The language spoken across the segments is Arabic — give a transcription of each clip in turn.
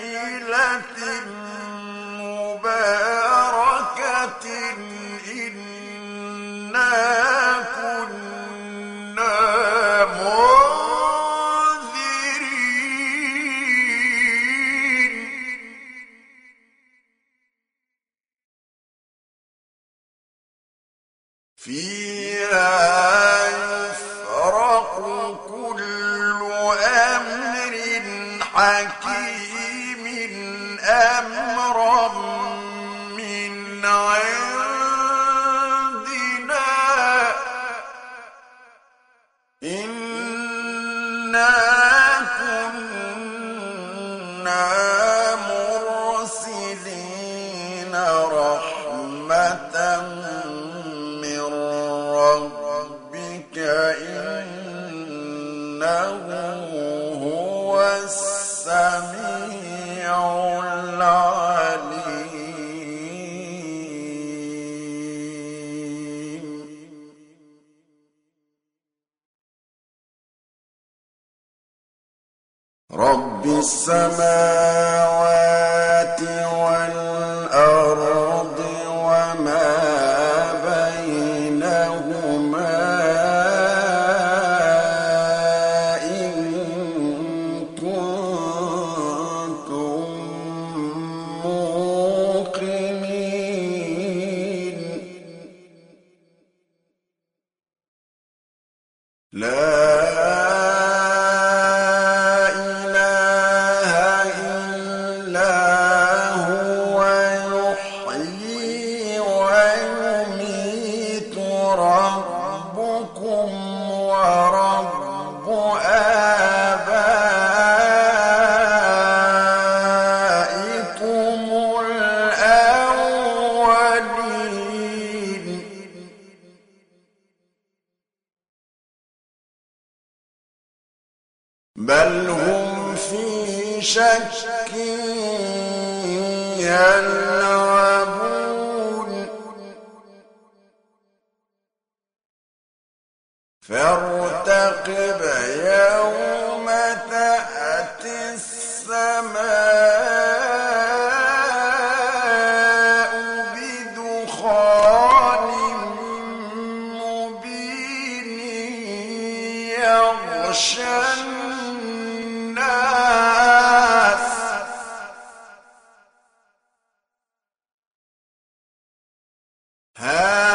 ليلة مباركة إنا نعم رب السماوات فيها Ha!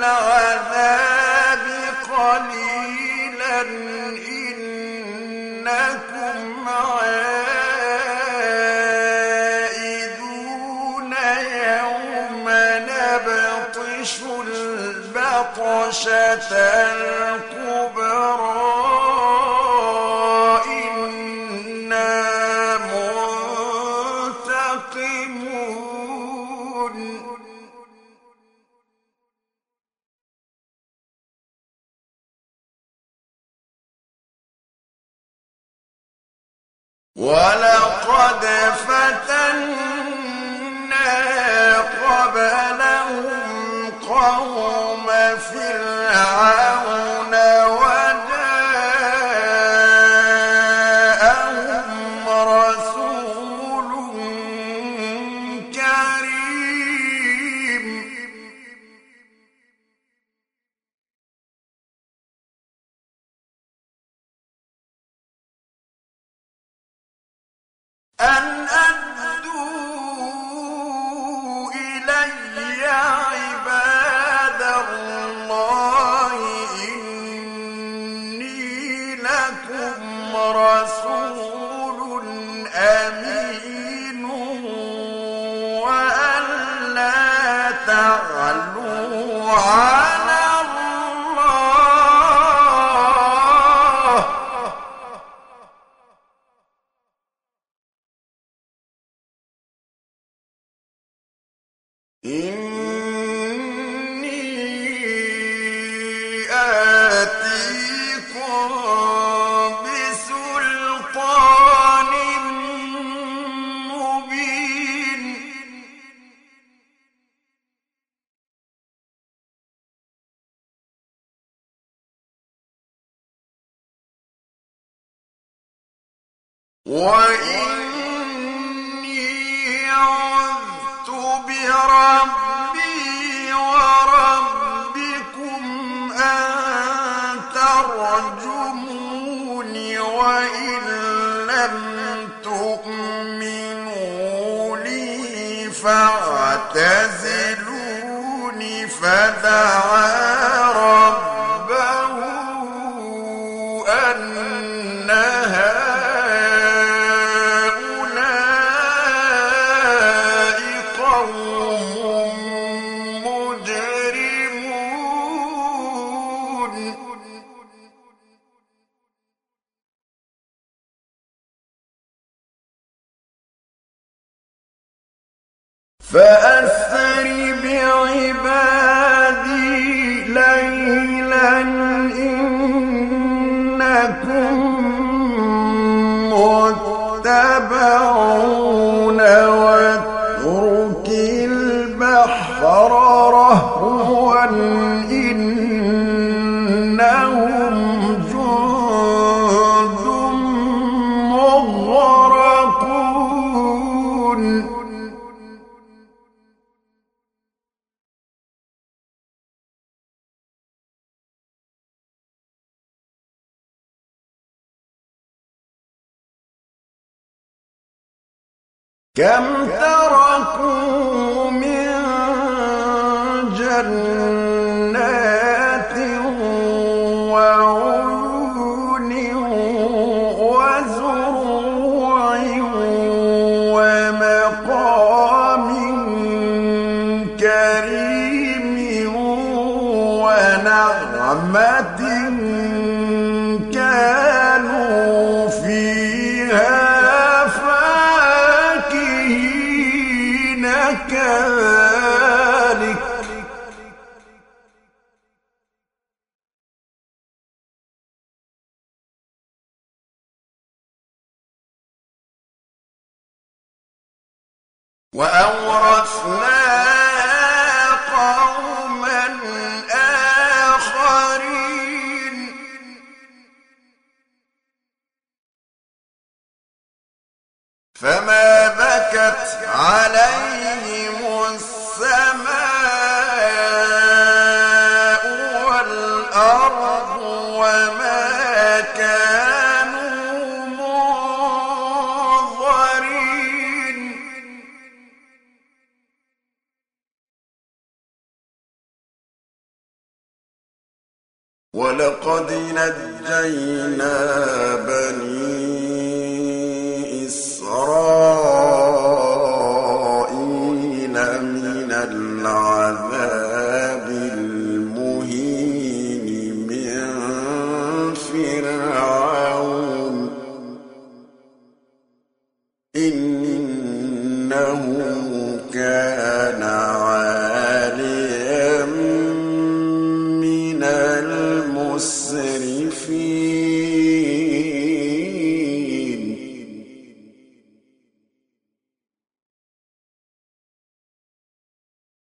العذاب قليلا إنكم عائدون يوم نبطش البطشة القليلا ولقد فتنا إِنِّي آتِيكُم بِسُلْطَانٍ مُّبِينٍ. وَإِنَّ ترجمون وإن لم تؤمنوا لي فاعتزلوني فدعاني فأسر بعمل كم تركوا من جنات وعيون وزروع ومقام كريم ونعمة فما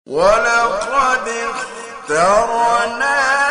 ولقد اخترناه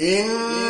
إن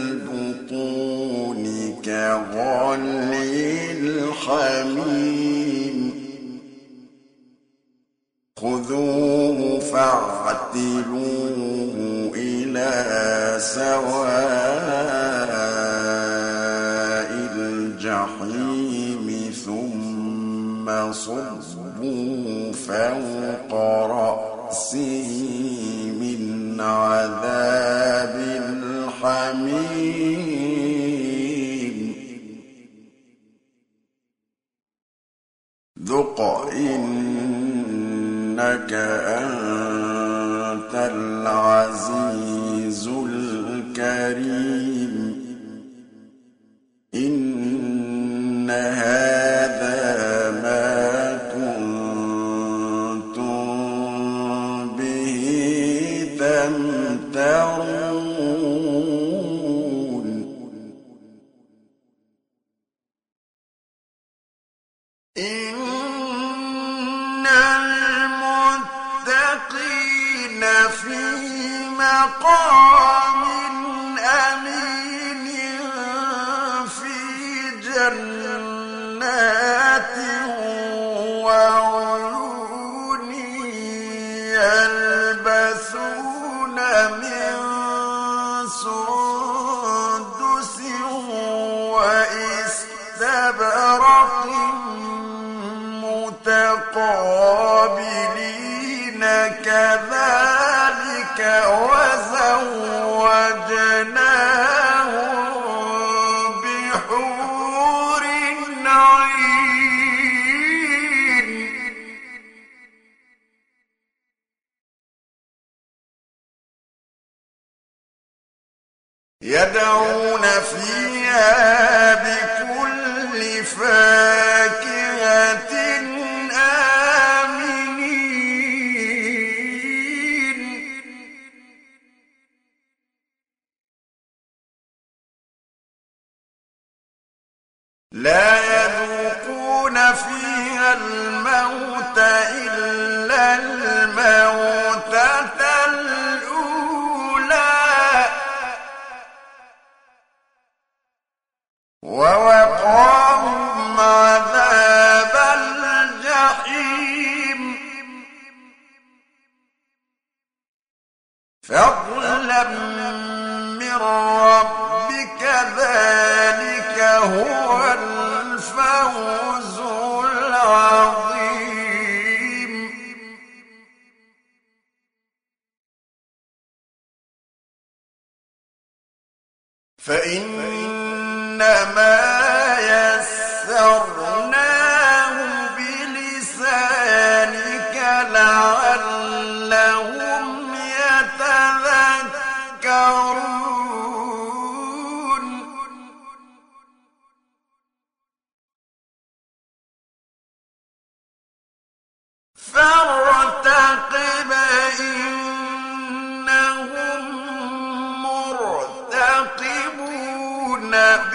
غلي الحميم خذوه فاعتلوه. أنت العزيز الكريم. إن هذا يدعون فيها بكل فاكهة آمنين. لا يذوقون فيها الموت إلا فإنما يسرنا يَعْلَمُونَ